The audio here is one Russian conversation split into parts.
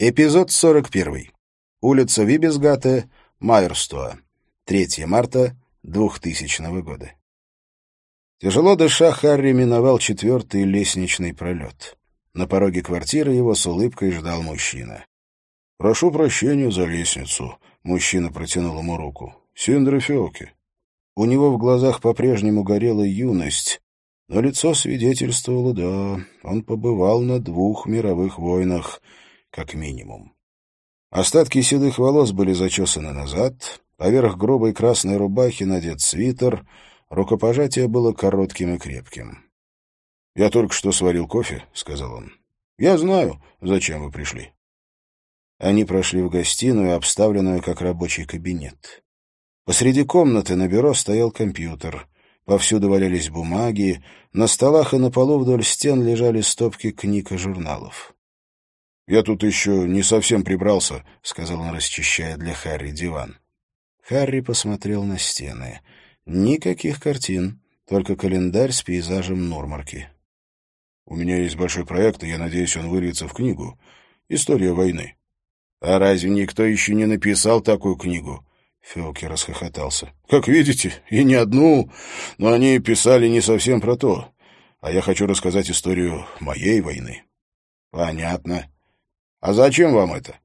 Эпизод 41. Улица Вибисгата, Майерстоа. 3 марта 2000 года. Тяжело дыша, Харри миновал четвертый лестничный пролет. На пороге квартиры его с улыбкой ждал мужчина. «Прошу прощения за лестницу», — мужчина протянул ему руку. «Синдра Феоки». У него в глазах по-прежнему горела юность, но лицо свидетельствовало, да, он побывал на двух мировых войнах — как минимум. Остатки седых волос были зачесаны назад, поверх грубой красной рубахи надет свитер, рукопожатие было коротким и крепким. «Я только что сварил кофе», — сказал он. «Я знаю, зачем вы пришли». Они прошли в гостиную, обставленную как рабочий кабинет. Посреди комнаты на бюро стоял компьютер. Повсюду валялись бумаги, на столах и на полу вдоль стен лежали стопки книг и журналов. «Я тут еще не совсем прибрался», — сказал он, расчищая для Харри диван. Харри посмотрел на стены. Никаких картин, только календарь с пейзажем Нурмарки. «У меня есть большой проект, и я надеюсь, он выльется в книгу. История войны». «А разве никто еще не написал такую книгу?» Феоки расхохотался. «Как видите, и не одну, но они писали не совсем про то. А я хочу рассказать историю моей войны». «Понятно. А зачем вам это?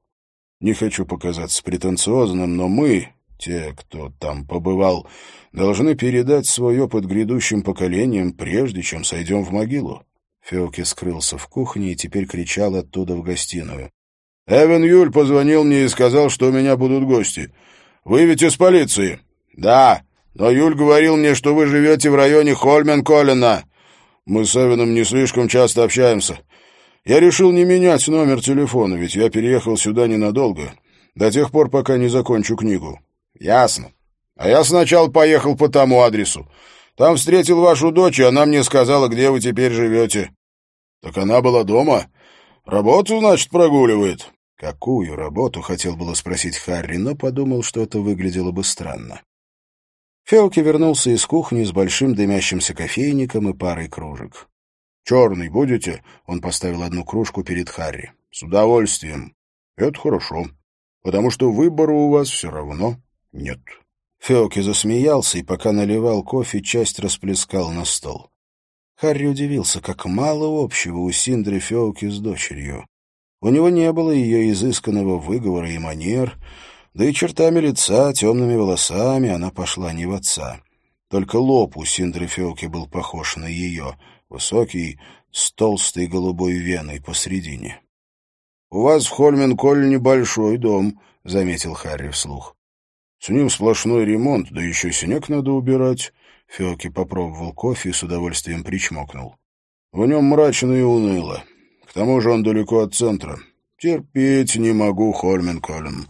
Не хочу показаться претенциозным, но мы, те, кто там побывал, должны передать свой опыт грядущим поколениям, прежде чем сойдем в могилу. Феоки скрылся в кухне и теперь кричал оттуда в гостиную. «Эван Юль позвонил мне и сказал, что у меня будут гости. Вы ведь из полиции?» «Да, но Юль говорил мне, что вы живете в районе Хольмен-Коллина. Мы с Эваном не слишком часто общаемся. Я решил не менять номер телефона, ведь я переехал сюда ненадолго, до тех пор, пока не закончу книгу. Ясно. А я сначала поехал по тому адресу. Там встретил вашу дочь, и она мне сказала, где вы теперь живете. Так она была дома. Работу, значит, прогуливает. Какую работу, хотел было спросить Харри, но подумал, что это выглядело бы странно. Феоки вернулся из кухни с большим дымящимся кофейником и парой кружек. «Черный будете?» — он поставил одну кружку перед Харри. «С удовольствием. Это хорошо, потому что выбора у вас все равно нет». Феоки засмеялся и, пока наливал кофе, часть расплескал на стол. Харри удивился, как мало общего у Синдры Феоки с дочерью. У него не было ее изысканного выговора и манер, да и чертами лица, темными волосами она пошла не в отца. Только лоб у Синдры Феоки был похож на ее — высокий, с толстой голубой веной посредине. — У вас в Хольмен-Коль небольшой дом, — заметил Харри вслух. — С ним сплошной ремонт, да еще снег надо убирать. Феоки попробовал кофе и с удовольствием причмокнул. В нем мрачно и уныло. К тому же он далеко от центра. Терпеть не могу Хольмен-Колен.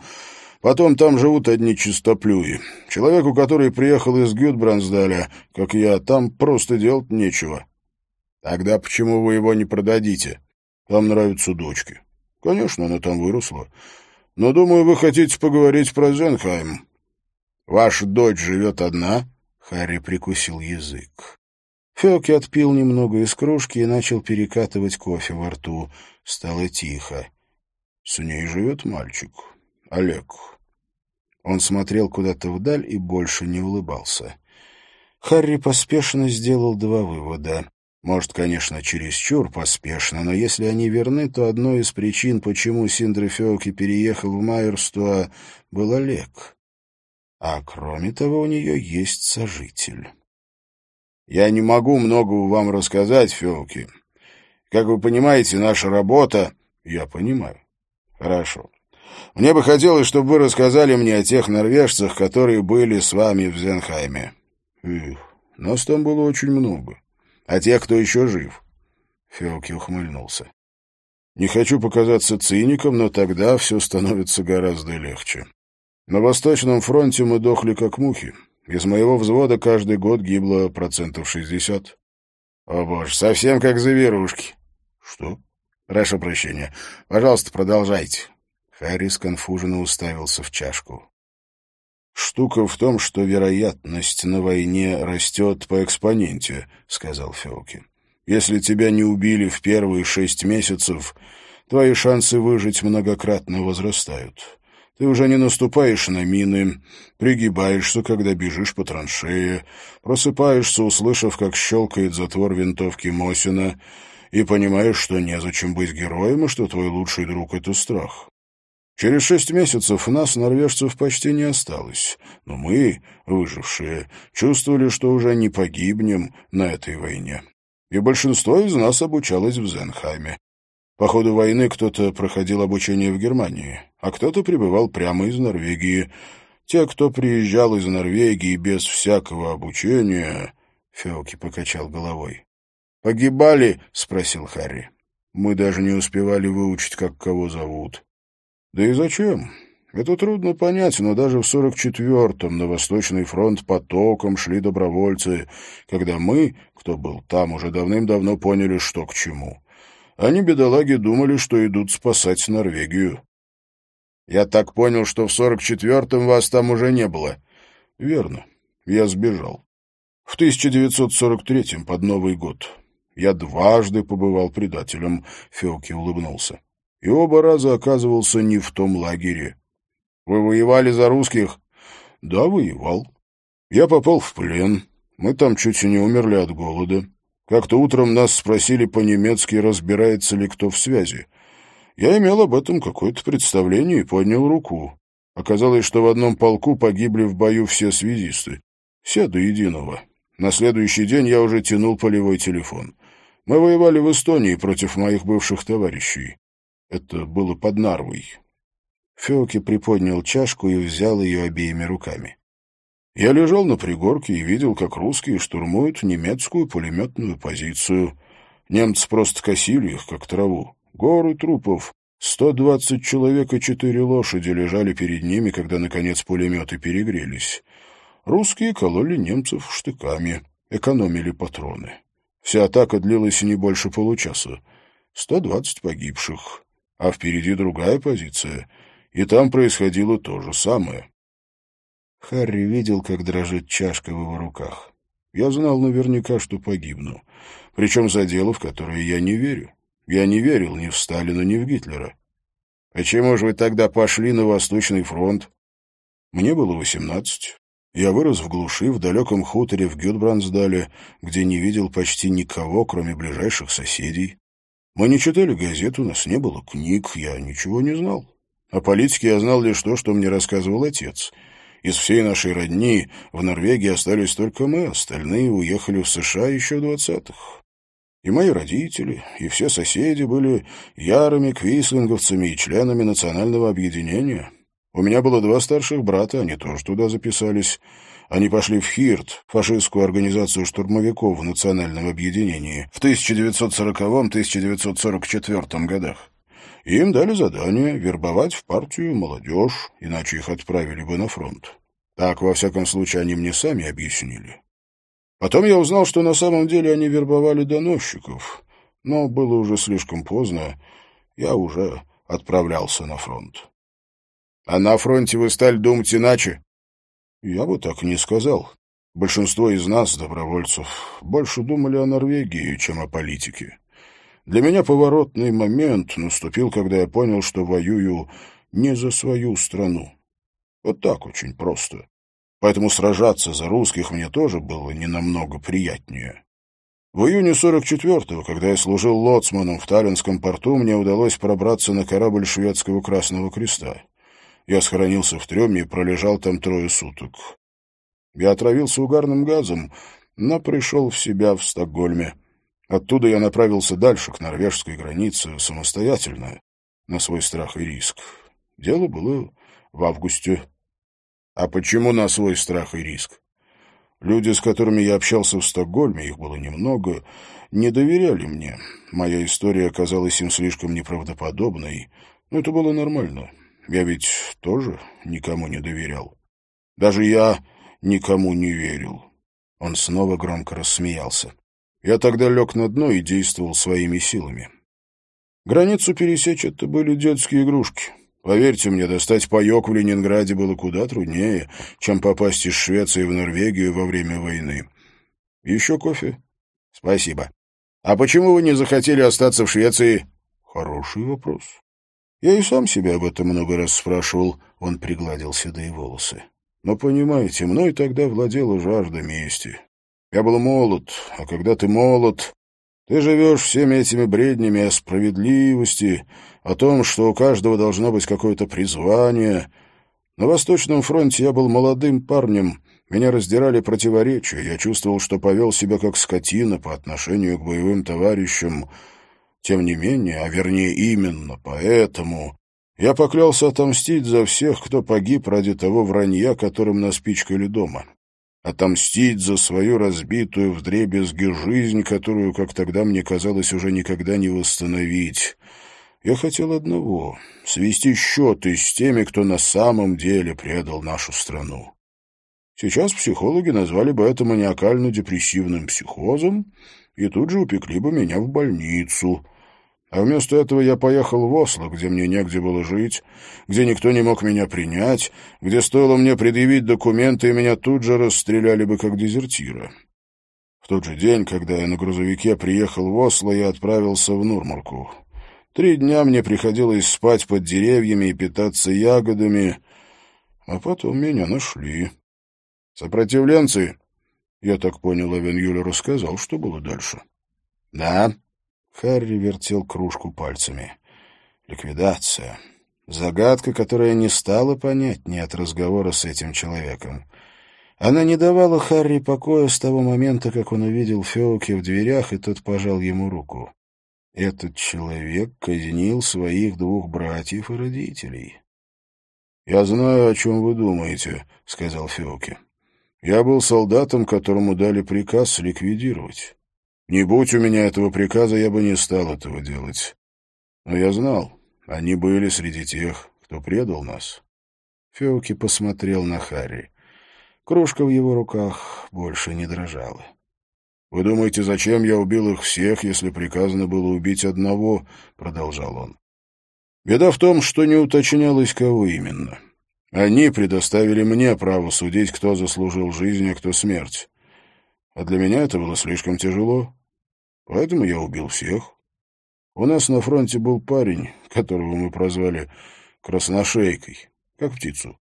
Потом там живут одни чистоплюи. Человеку, который приехал из Гюдбрансдаля, как я, там просто делать нечего. Тогда почему вы его не продадите? Вам нравятся дочки. Конечно, она там выросла. Но, думаю, вы хотите поговорить про Зенхайм. Ваша дочь живет одна? Харри прикусил язык. Фелки отпил немного из кружки и начал перекатывать кофе во рту. Стало тихо. С ней живет мальчик. Олег. Он смотрел куда-то вдаль и больше не улыбался. Харри поспешно сделал два вывода. Может, конечно, чересчур поспешно, но если они верны, то одной из причин, почему Синдре Феоки переехал в Майерство, был Олег. А кроме того, у нее есть сожитель. «Я не могу много вам рассказать, Феоки. Как вы понимаете, наша работа...» «Я понимаю. Хорошо. Мне бы хотелось, чтобы вы рассказали мне о тех норвежцах, которые были с вами в Зенхайме. Эх, нас там было очень много а тех, кто еще жив. Феоки ухмыльнулся. Не хочу показаться циником, но тогда все становится гораздо легче. На Восточном фронте мы дохли как мухи. Из моего взвода каждый год гибло процентов шестьдесят. О боже, совсем как заверушки. Что? Прошу прощения. Пожалуйста, продолжайте. Харрис конфуженно уставился в чашку. «Штука в том, что вероятность на войне растет по экспоненте», — сказал Феоки. «Если тебя не убили в первые шесть месяцев, твои шансы выжить многократно возрастают. Ты уже не наступаешь на мины, пригибаешься, когда бежишь по траншее, просыпаешься, услышав, как щелкает затвор винтовки Мосина, и понимаешь, что незачем быть героем, и что твой лучший друг — это страх. Через шесть месяцев нас, норвежцев, почти не осталось, но мы, выжившие, чувствовали, что уже не погибнем на этой войне. И большинство из нас обучалось в Зенхайме. По ходу войны кто-то проходил обучение в Германии, а кто-то прибывал прямо из Норвегии. Те, кто приезжал из Норвегии без всякого обучения... Феоки покачал головой. «Погибали?» — спросил Харри. «Мы даже не успевали выучить, как кого зовут. Да и зачем? Это трудно понять, но даже в 44-м на Восточный фронт потоком шли добровольцы, когда мы, кто был там, уже давным-давно поняли, что к чему. Они, бедолаги, думали, что идут спасать Норвегию. Я так понял, что в 44-м вас там уже не было. Верно. Я сбежал. В 1943-м, под Новый год. Я дважды побывал предателем, Феоки улыбнулся. И оба раза оказывался не в том лагере. Вы воевали за русских? Да, воевал. Я попал в плен. Мы там чуть не умерли от голода. Как-то утром нас спросили по-немецки, разбирается ли кто в связи. Я имел об этом какое-то представление и поднял руку. Оказалось, что в одном полку погибли в бою все связисты. Все до единого. На следующий день я уже тянул полевой телефон. Мы воевали в Эстонии против моих бывших товарищей. Это было под Нарвой. Феоки приподнял чашку и взял ее обеими руками. Я лежал на пригорке и видел, как русские штурмуют немецкую пулеметную позицию. Немцы просто косили их, как траву. Горы трупов. Сто двадцать человек и четыре лошади лежали перед ними, когда, наконец, пулеметы перегрелись. Русские кололи немцев штыками, экономили патроны. Вся атака длилась не больше получаса. Сто двадцать погибших. А впереди другая позиция, и там происходило то же самое. Харри видел, как дрожит чашка в его руках. Я знал наверняка, что погибну. Причем за дело, в которое я не верю. Я не верил ни в Сталина, ни в Гитлера. Почему же вы тогда пошли на Восточный фронт? Мне было восемнадцать. Я вырос в глуши, в далеком хуторе в Гюдбрансдале, где не видел почти никого, кроме ближайших соседей. Мы не читали газет, у нас не было книг, я ничего не знал. О политике я знал лишь то, что мне рассказывал отец — из всей нашей родни в Норвегии остались только мы, остальные уехали в США еще в двадцатых. И мои родители, и все соседи были ярыми квислинговцами и членами национального объединения. У меня было два старших брата, они тоже туда записались. Они пошли в ХИРТ, фашистскую организацию штурмовиков в национальном объединении, в 1940-1944 годах. Им дали задание вербовать в партию молодежь, иначе их отправили бы на фронт. Так, во всяком случае, они мне сами объяснили. Потом я узнал, что на самом деле они вербовали доносчиков, но было уже слишком поздно, я уже отправлялся на фронт. А на фронте вы стали думать иначе? Я бы так не сказал. Большинство из нас, добровольцев, больше думали о Норвегии, чем о политике. Для меня поворотный момент наступил, когда я понял, что воюю не за свою страну. Вот так очень просто. Поэтому сражаться за русских мне тоже было не намного приятнее. В июне 44-го, когда я служил лоцманом в Таллинском порту, мне удалось пробраться на корабль шведского Красного Креста. Я схоронился в трюме и пролежал там трое суток. Я отравился угарным газом, но пришел в себя в Стокгольме. Оттуда я направился дальше, к норвежской границе, самостоятельно, на свой страх и риск. Дело было в августе. А почему на свой страх и риск? Люди, с которыми я общался в Стокгольме, их было немного, не доверяли мне. Моя история оказалась им слишком неправдоподобной. Но это было нормально. Я ведь тоже никому не доверял. Даже я никому не верил. Он снова громко рассмеялся. Я тогда лег на дно и действовал своими силами. Границу пересечь — это были детские игрушки. Поверьте мне, достать паек в Ленинграде было куда труднее, чем попасть из Швеции в Норвегию во время войны. Еще кофе? Спасибо. А почему вы не захотели остаться в Швеции? Хороший вопрос. Я и сам себя об этом много раз спрашивал. Он пригладил седые волосы. Но, понимаете, мной тогда владела жажда мести. Я был молод, а когда ты молод, ты живешь всеми этими бреднями о справедливости, о том, что у каждого должно быть какое-то призвание. На Восточном фронте я был молодым парнем, меня раздирали противоречия, я чувствовал, что повел себя как скотина по отношению к боевым товарищам. Тем не менее, а вернее именно поэтому, я поклялся отомстить за всех, кто погиб ради того вранья, которым нас пичкали дома. Отомстить за свою разбитую вдребезги жизнь, которую, как тогда мне казалось, уже никогда не восстановить. Я хотел одного — свести счеты с теми, кто на самом деле предал нашу страну. Сейчас психологи назвали бы это маниакально-депрессивным психозом и тут же упекли бы меня в больницу. А вместо этого я поехал в Осло, где мне негде было жить, где никто не мог меня принять, где стоило мне предъявить документы, и меня тут же расстреляли бы как дезертира. В тот же день, когда я на грузовике приехал в Осло, я отправился в Нурмарку. Три дня мне приходилось спать под деревьями и питаться ягодами, а потом меня нашли. Сопротивленцы, я так понял, Эвен Юля рассказал, что было дальше. Да, Харри вертел кружку пальцами. Ликвидация. Загадка, которая не стала понятнее от разговора с этим человеком. Она не давала Харри покоя с того момента, как он увидел Феуки в дверях, и тот пожал ему руку. Этот человек казнил своих двух братьев и родителей. — Я знаю, о чем вы думаете, — сказал Феуки. Я был солдатом, которому дали приказ ликвидировать. Не будь у меня этого приказа, я бы не стал этого делать. Но я знал, они были среди тех, кто предал нас. Феуки посмотрел на Харри. Кружка в его руках больше не дрожала. «Вы думаете, зачем я убил их всех, если приказано было убить одного?» — продолжал он. «Беда в том, что не уточнялось, кого именно. Они предоставили мне право судить, кто заслужил жизнь, а кто смерть. А для меня это было слишком тяжело. Поэтому я убил всех. У нас на фронте был парень, которого мы прозвали Красношейкой, как птицу.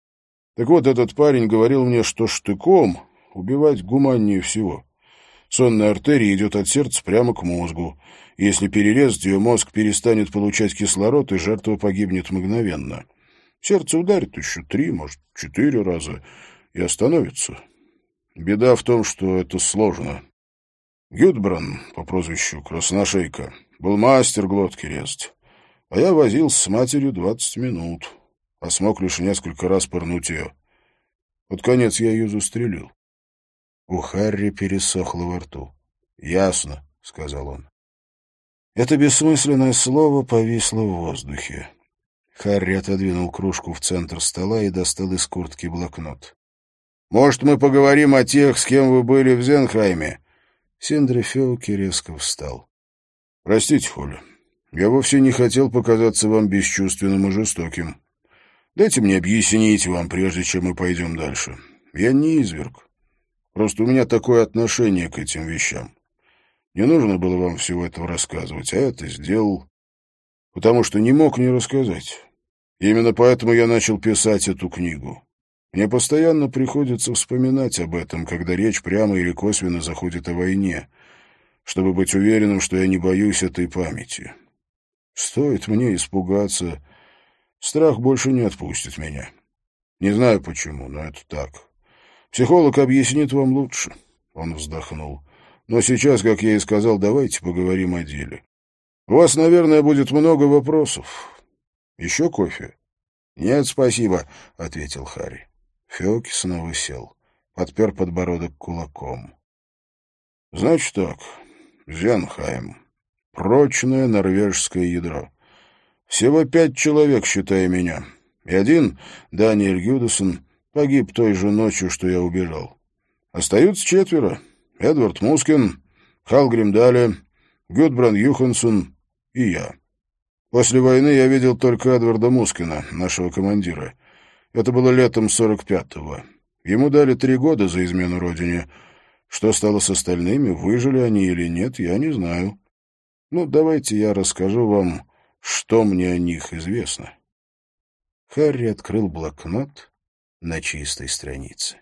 Так вот, этот парень говорил мне, что штыком убивать гуманнее всего. Сонная артерия идет от сердца прямо к мозгу. Если перерезать ее, мозг перестанет получать кислород, и жертва погибнет мгновенно. Сердце ударит еще три, может, четыре раза и остановится. Беда в том, что это сложно. Гюдбран по прозвищу Красношейка был мастер глотки резать, а я возился с матерью двадцать минут, а смог лишь несколько раз пырнуть ее. Под конец я ее застрелил. У Харри пересохло во рту. «Ясно», — сказал он. Это бессмысленное слово повисло в воздухе. Харри отодвинул кружку в центр стола и достал из куртки блокнот. «Может, мы поговорим о тех, с кем вы были в Зенхайме?» Синдри Феуки резко встал. «Простите, Холли, я вовсе не хотел показаться вам бесчувственным и жестоким. Дайте мне объяснить вам, прежде чем мы пойдем дальше. Я не изверг. Просто у меня такое отношение к этим вещам. Не нужно было вам всего этого рассказывать, а это сделал, потому что не мог не рассказать. Именно поэтому я начал писать эту книгу. Мне постоянно приходится вспоминать об этом, когда речь прямо или косвенно заходит о войне, чтобы быть уверенным, что я не боюсь этой памяти. Стоит мне испугаться, страх больше не отпустит меня. Не знаю почему, но это так. Психолог объяснит вам лучше. Он вздохнул. Но сейчас, как я и сказал, давайте поговорим о деле. У вас, наверное, будет много вопросов. Еще кофе? Нет, спасибо, ответил Харри. Феоки снова сел, подпер подбородок кулаком. Значит так, Зенхайм. Прочное норвежское ядро. Всего пять человек, считая меня. И один, Даниэль Гюдесон, погиб той же ночью, что я убежал. Остаются четверо. Эдвард Мускин, Халгрим Дале, Гюдбран Юхансон и я. После войны я видел только Эдварда Мускина, нашего командира. Это было летом 45-го. Ему дали три года за измену родине. Что стало с остальными, выжили они или нет, я не знаю. Ну, давайте я расскажу вам Что мне о них известно? Харри открыл блокнот на чистой странице.